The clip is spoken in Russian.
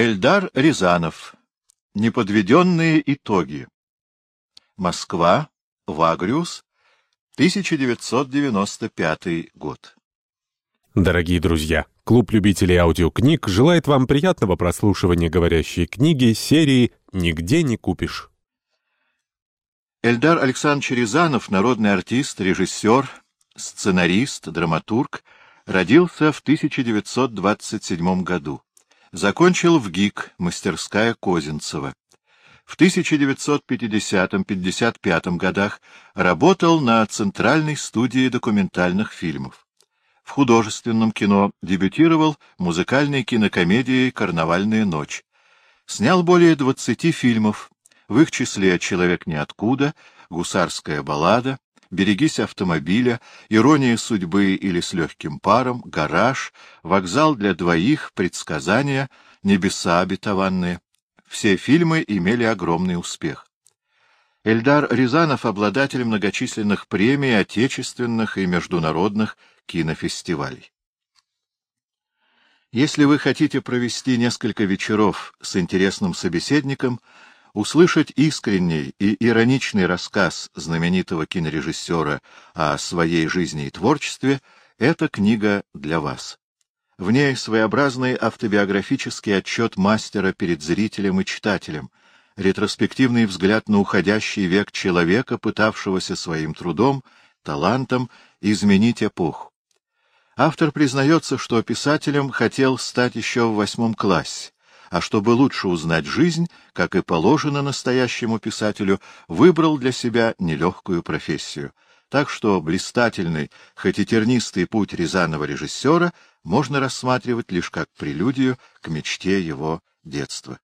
Эльдар Рязанов. Неподведенные итоги. Москва. Вагриус. 1995 год. Дорогие друзья, клуб любителей аудиокниг желает вам приятного прослушивания говорящей книги серии «Нигде не купишь». Эльдар Александрович Рязанов, народный артист, режиссер, сценарист, драматург, родился в 1927 году. Закончил в ГИК, мастерская Козинцева. В 1950-55 годах работал на Центральной студии документальных фильмов. В художественном кино дебютировал музыкальной кинокомедией «Карнавальная ночь». Снял более 20 фильмов, в их числе «Человек ниоткуда», «Гусарская баллада», «Берегись автомобиля», «Ирония судьбы» или «С легким паром», «Гараж», «Вокзал для двоих», «Предсказания», «Небеса обетованные». Все фильмы имели огромный успех. Эльдар Рязанов — обладатель многочисленных премий отечественных и международных кинофестивалей. Если вы хотите провести несколько вечеров с интересным собеседником — услышать искренний и ироничный рассказ знаменитого кинорежиссера о своей жизни и творчестве — эта книга для вас. В ней своеобразный автобиографический отчет мастера перед зрителем и читателем, ретроспективный взгляд на уходящий век человека, пытавшегося своим трудом, талантом изменить эпоху. Автор признается, что писателем хотел стать еще в восьмом классе, а чтобы лучше узнать жизнь, как и положено настоящему писателю, выбрал для себя нелегкую профессию. Так что блистательный, хоть и тернистый путь Рязанова режиссера можно рассматривать лишь как прелюдию к мечте его детства.